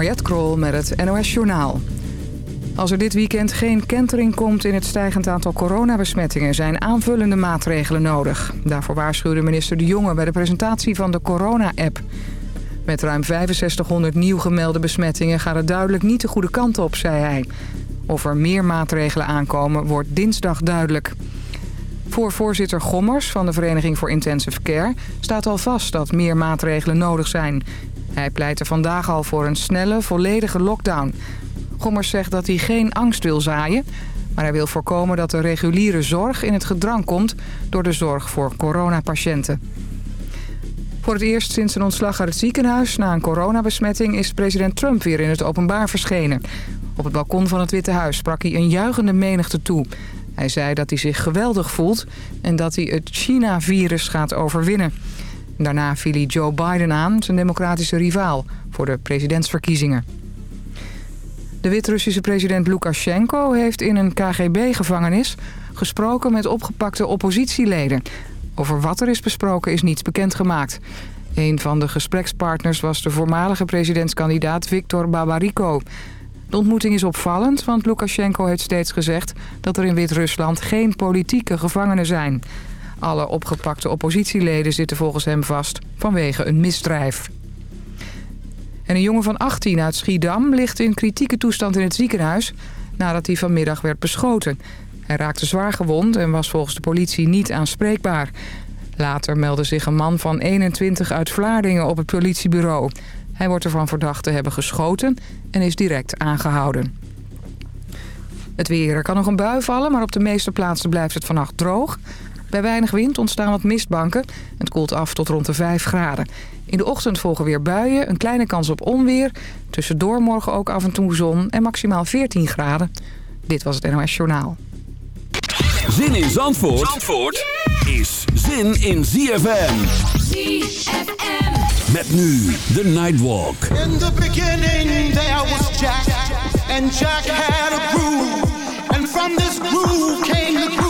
Mariette Krol met het NOS Journaal. Als er dit weekend geen kentering komt in het stijgend aantal coronabesmettingen... zijn aanvullende maatregelen nodig. Daarvoor waarschuwde minister De Jonge bij de presentatie van de corona-app. Met ruim 6500 nieuw gemelde besmettingen gaat het duidelijk niet de goede kant op, zei hij. Of er meer maatregelen aankomen, wordt dinsdag duidelijk. Voor voorzitter Gommers van de Vereniging voor Intensive Care... staat al vast dat meer maatregelen nodig zijn. Hij pleit er vandaag al voor een snelle, volledige lockdown. Gommers zegt dat hij geen angst wil zaaien... maar hij wil voorkomen dat de reguliere zorg in het gedrang komt... door de zorg voor coronapatiënten. Voor het eerst sinds een ontslag uit het ziekenhuis na een coronabesmetting... is president Trump weer in het openbaar verschenen. Op het balkon van het Witte Huis sprak hij een juichende menigte toe... Hij zei dat hij zich geweldig voelt en dat hij het China-virus gaat overwinnen. Daarna viel hij Joe Biden aan, zijn democratische rivaal, voor de presidentsverkiezingen. De Wit-Russische president Lukashenko heeft in een KGB-gevangenis gesproken met opgepakte oppositieleden. Over wat er is besproken is niets bekendgemaakt. Een van de gesprekspartners was de voormalige presidentskandidaat Viktor Babariko. De ontmoeting is opvallend, want Lukashenko heeft steeds gezegd... dat er in Wit-Rusland geen politieke gevangenen zijn. Alle opgepakte oppositieleden zitten volgens hem vast vanwege een misdrijf. En een jongen van 18 uit Schiedam ligt in kritieke toestand in het ziekenhuis... nadat hij vanmiddag werd beschoten. Hij raakte zwaar gewond en was volgens de politie niet aanspreekbaar. Later meldde zich een man van 21 uit Vlaardingen op het politiebureau... Hij wordt ervan verdacht te hebben geschoten en is direct aangehouden. Het weer. Er kan nog een bui vallen, maar op de meeste plaatsen blijft het vannacht droog. Bij weinig wind ontstaan wat mistbanken. Het koelt af tot rond de 5 graden. In de ochtend volgen weer buien, een kleine kans op onweer. Tussendoor morgen ook af en toe zon en maximaal 14 graden. Dit was het NOS Journaal. Zin in Zandvoort, Zandvoort is zin in ZFM. ZFM. Met nu de Nightwalk. In the beginning there was Jack, and Jack had a groove. And from this groove came the grooves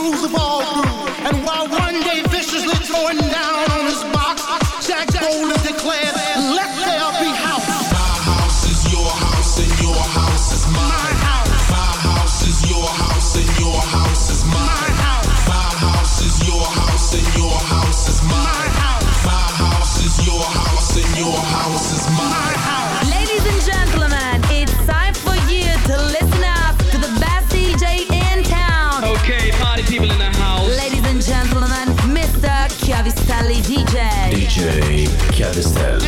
Carousel.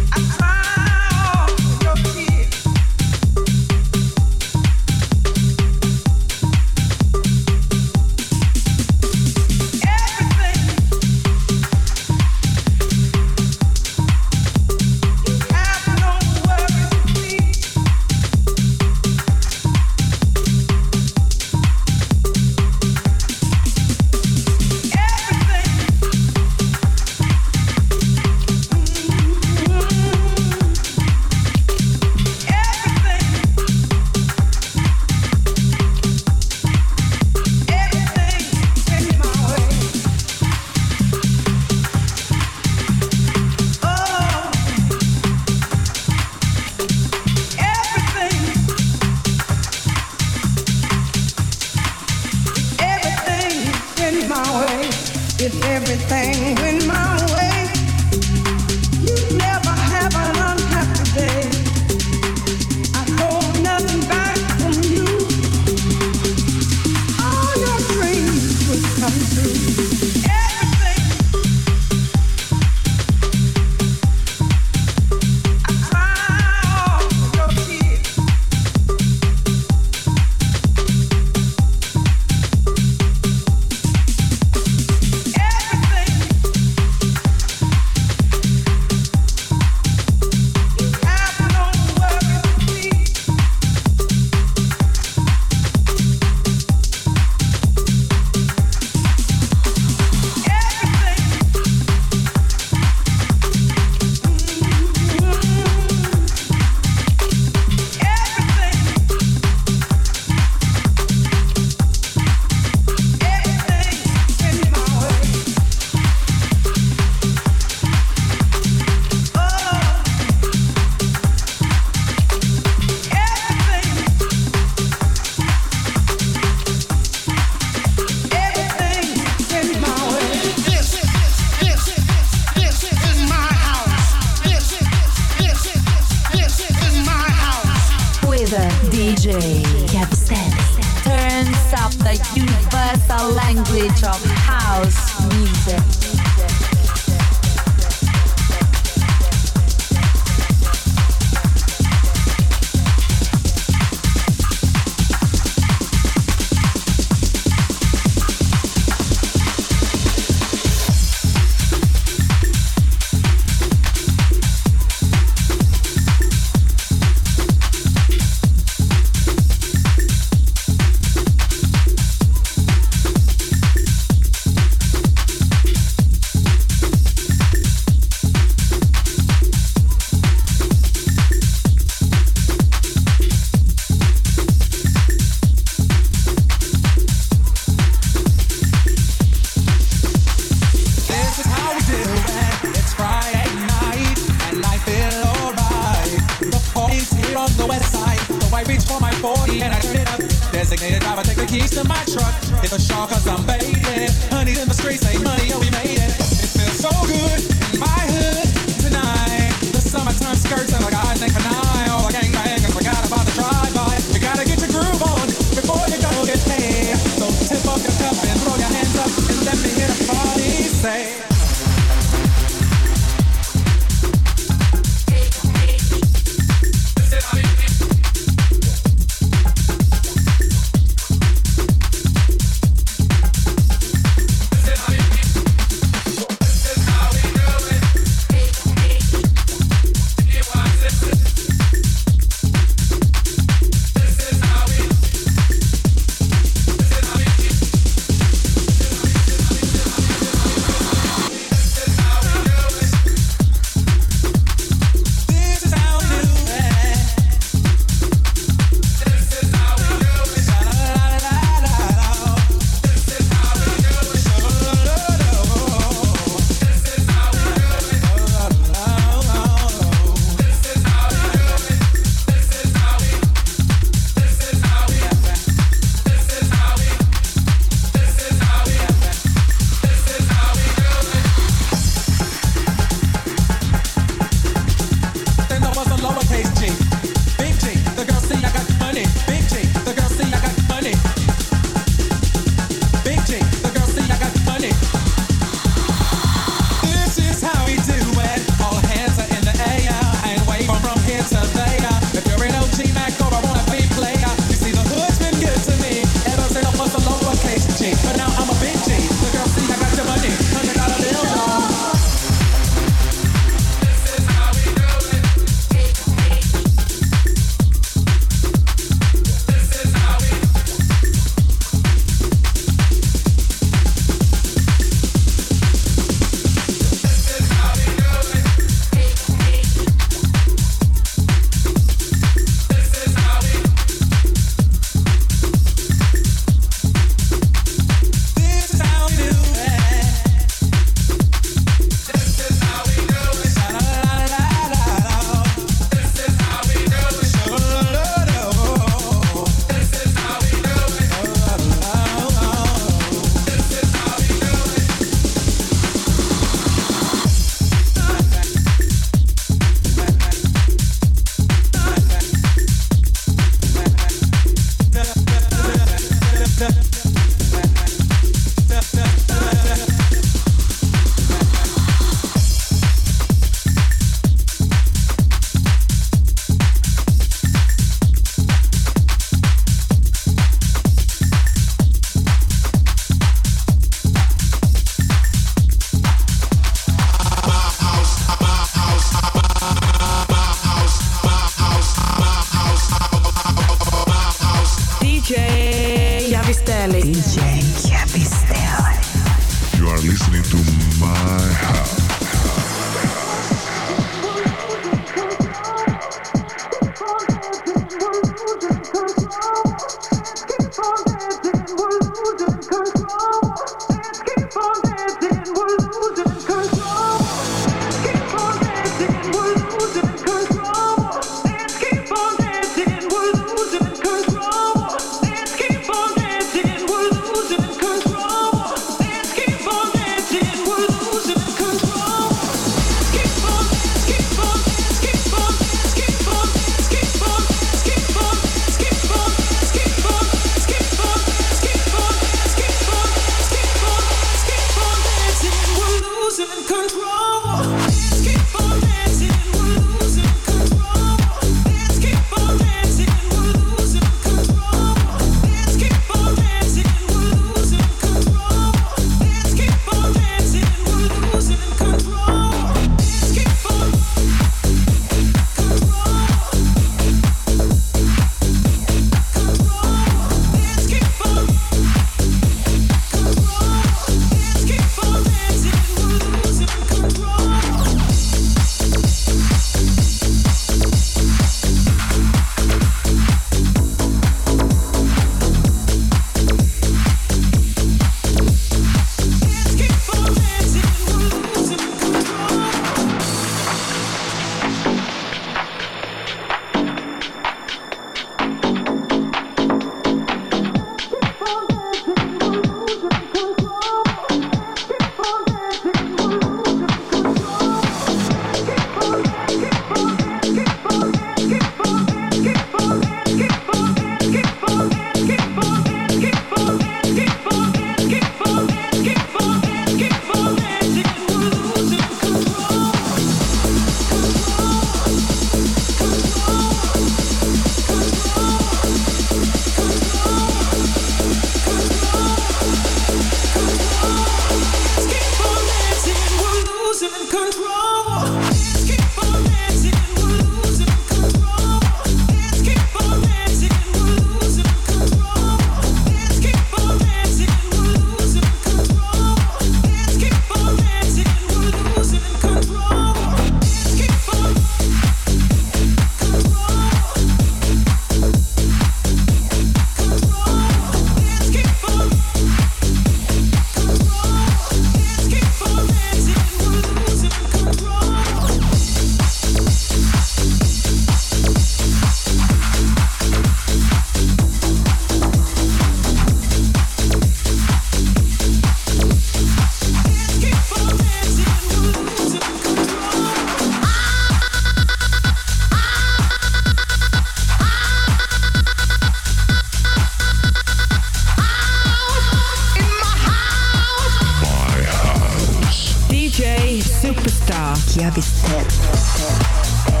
Superstar. Chiavi Step.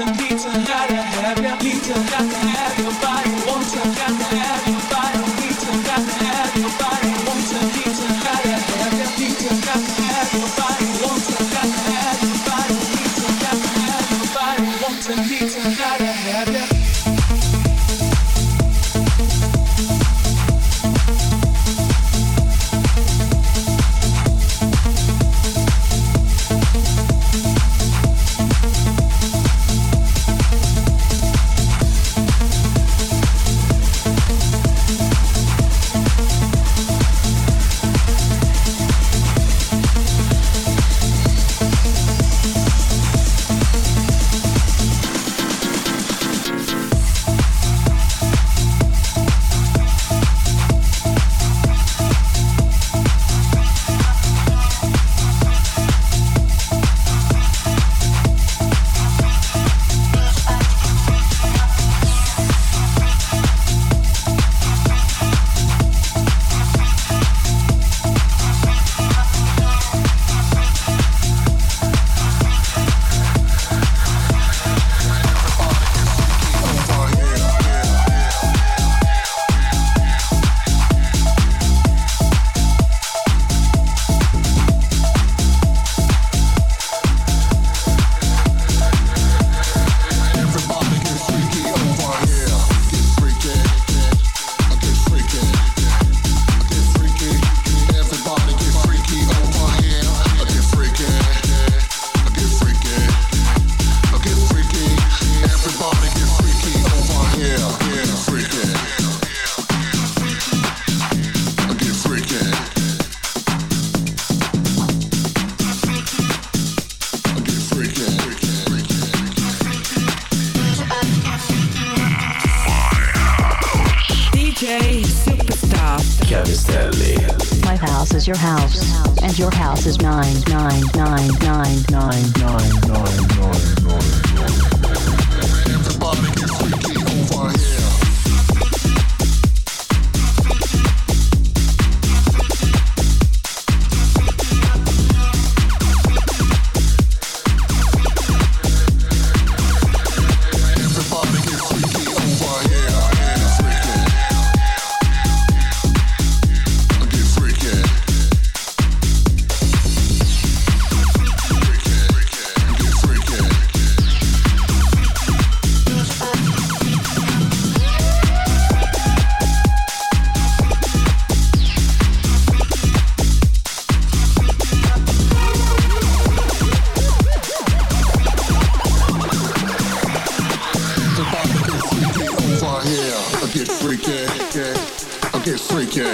and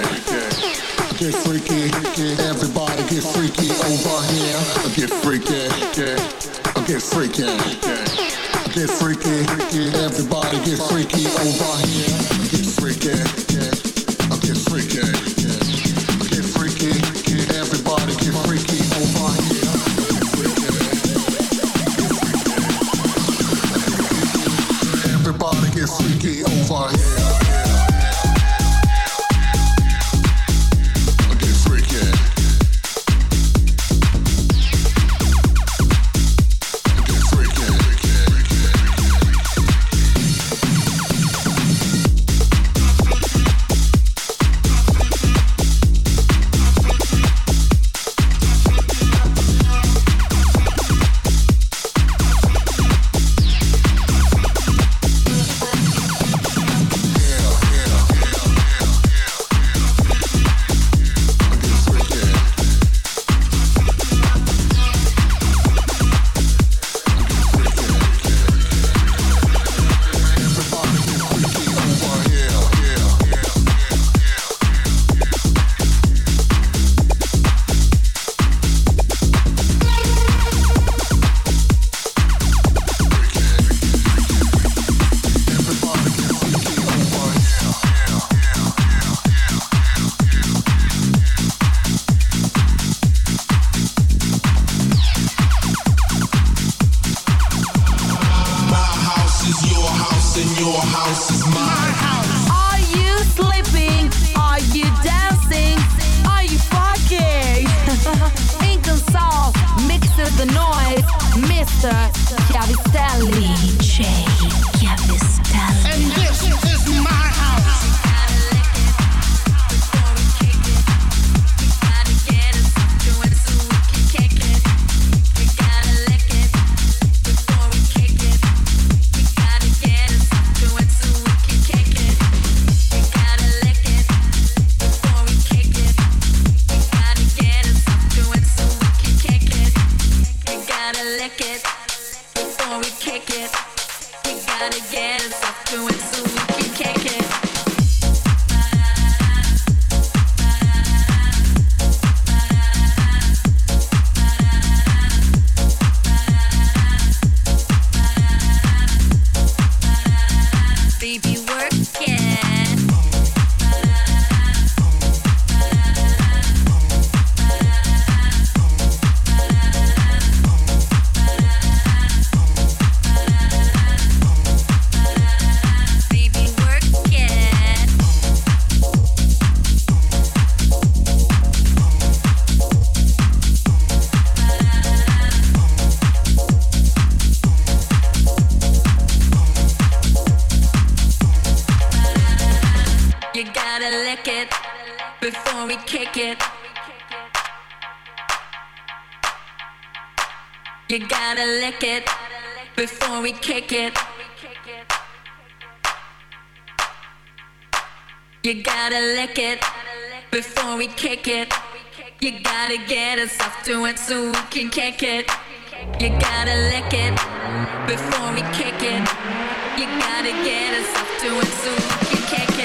freaky, get freaky. Everybody get freaky over here. Get freaky, I get freaky, get freaky. get Everybody get freaky over here. House is my house. Are you sleeping? Are you dancing? Are you fucking? Inconsol mixes the noise. Mr. Chiavistelli. DJ Chiavistelli. And this is off to it so we can kick it. You gotta lick it before we kick it. You gotta get us off to it so we can kick it.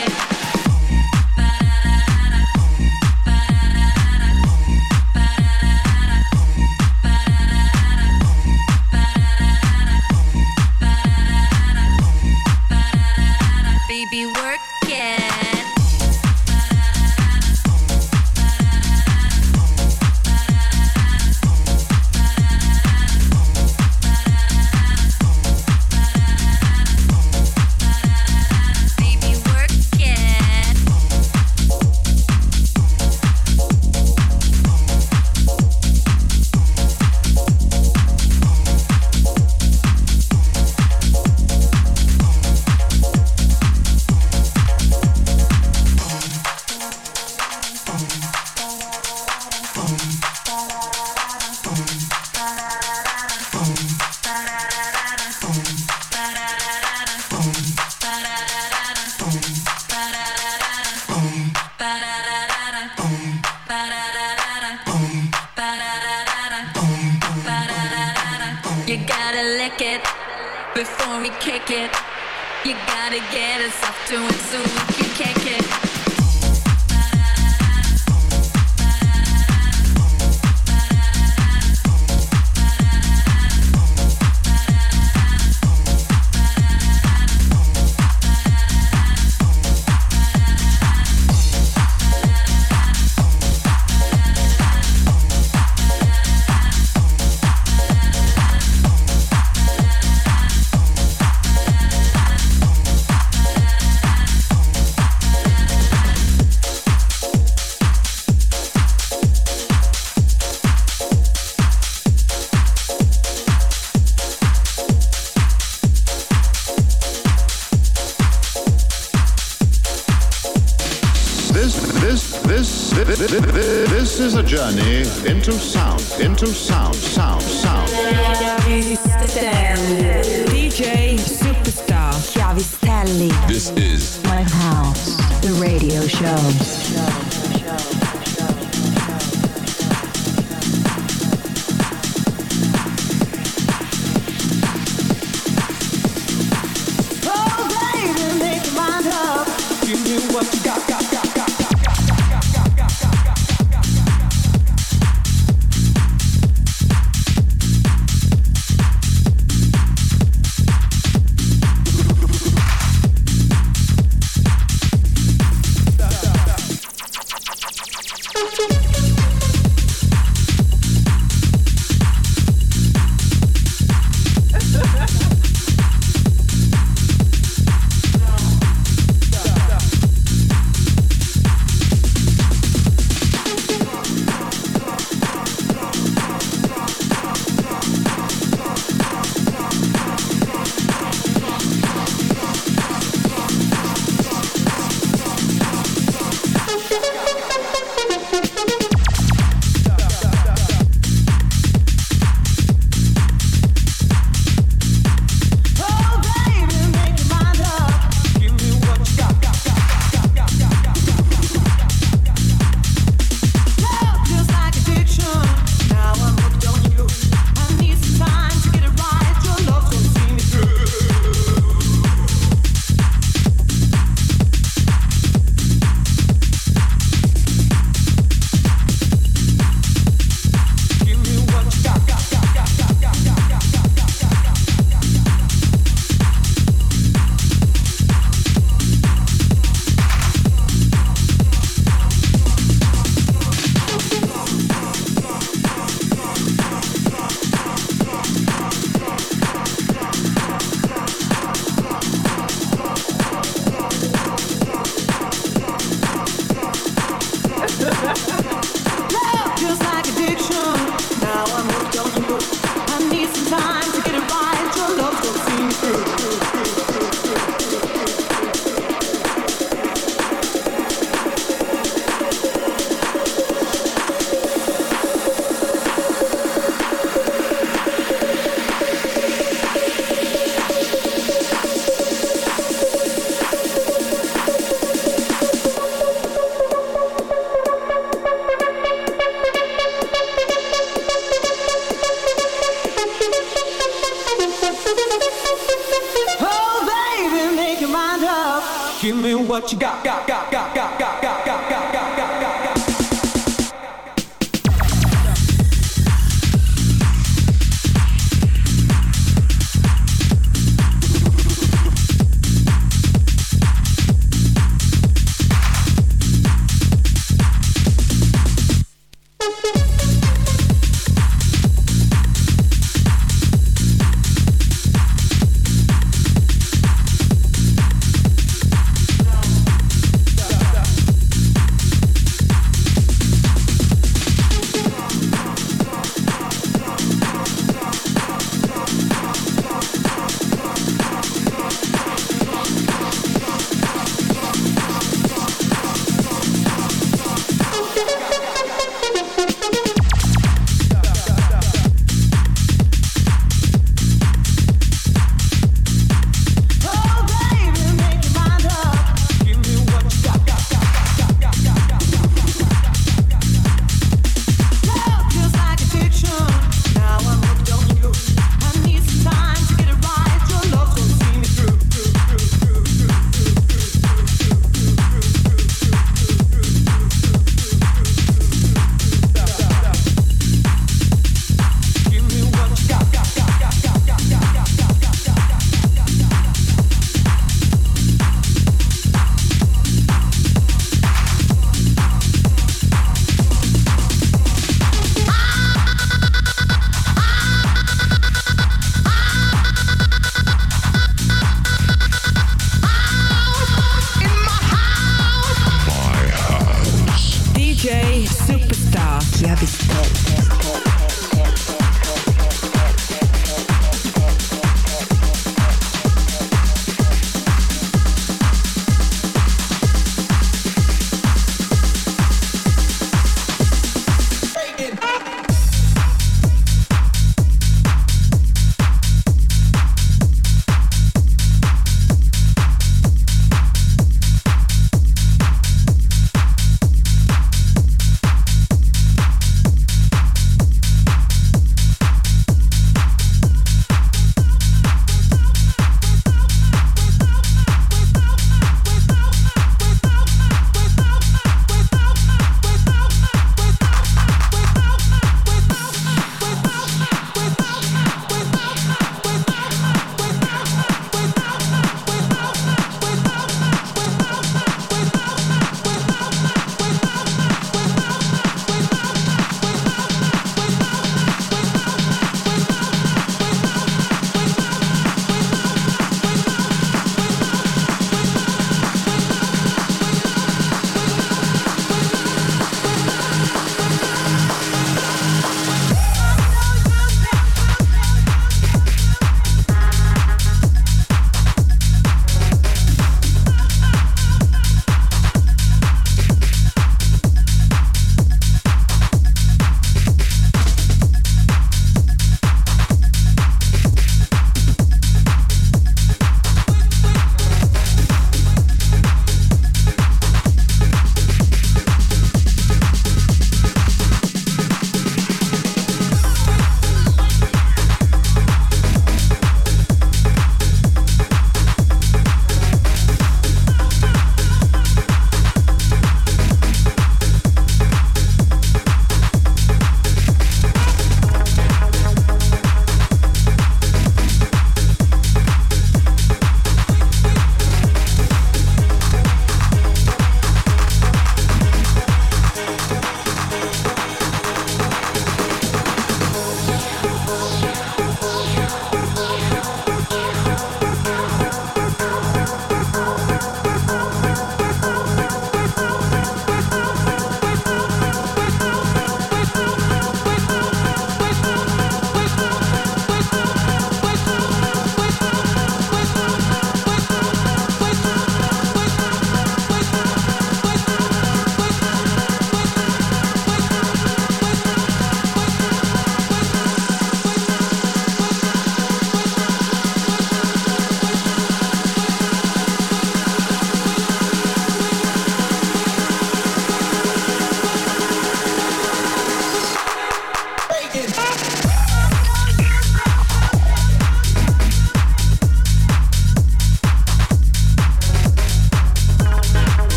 Into sound, into sound, sound.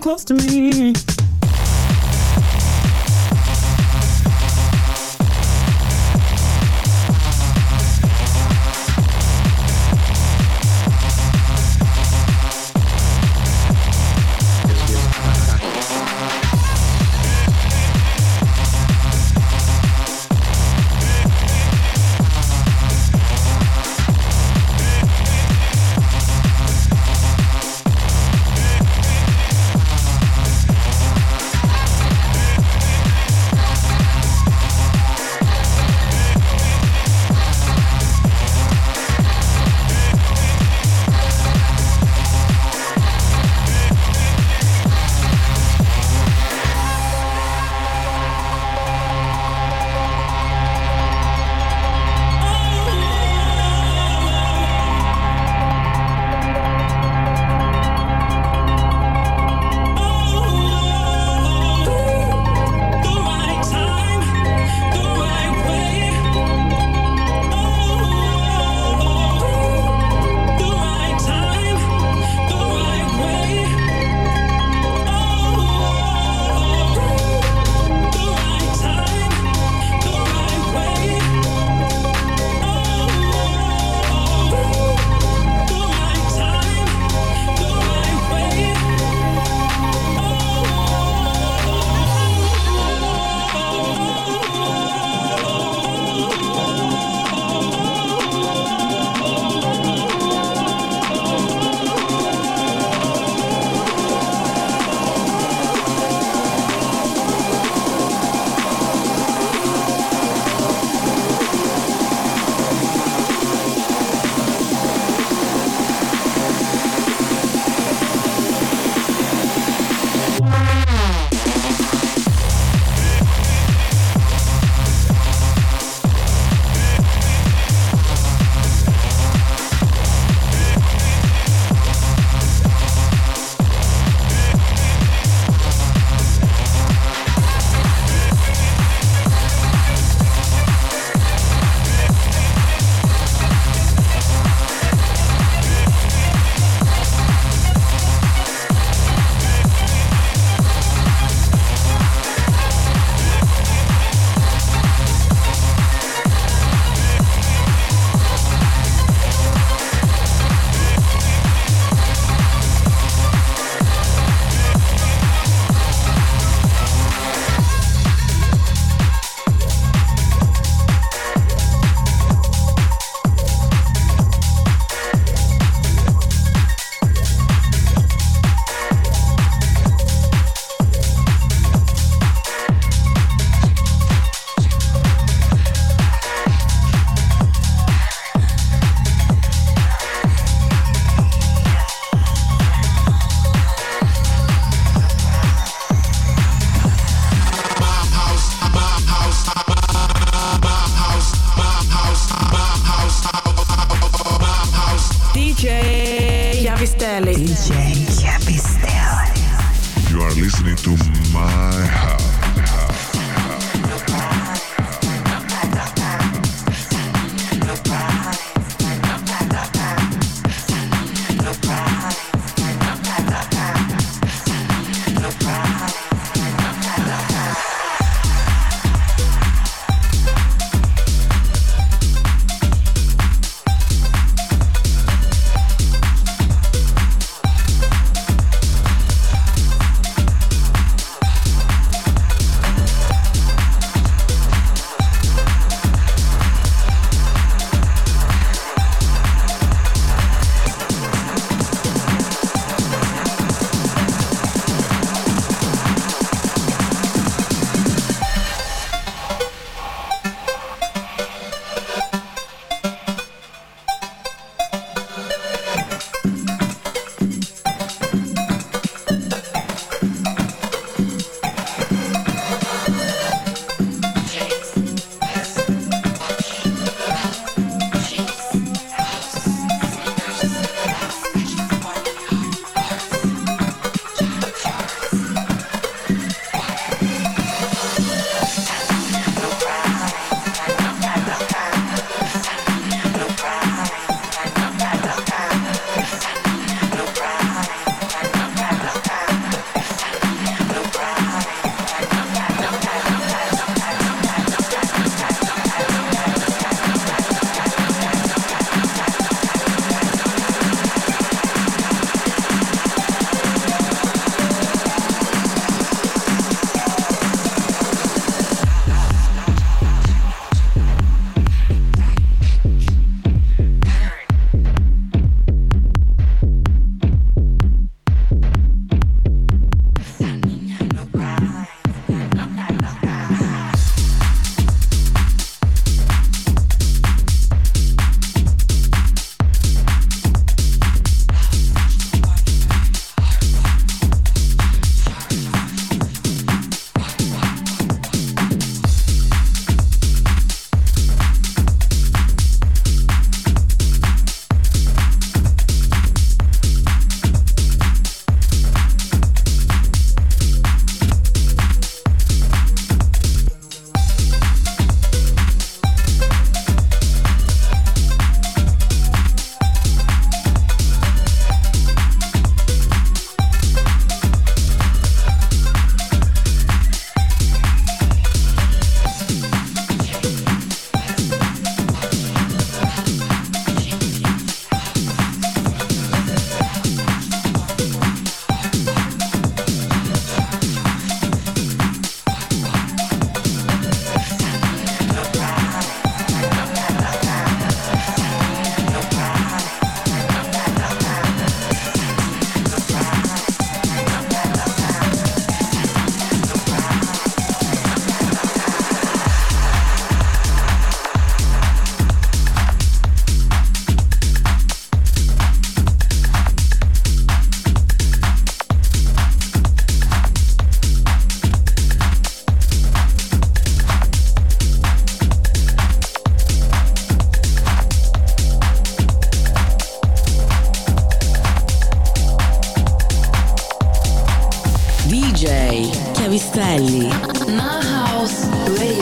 Close to me.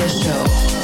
Show.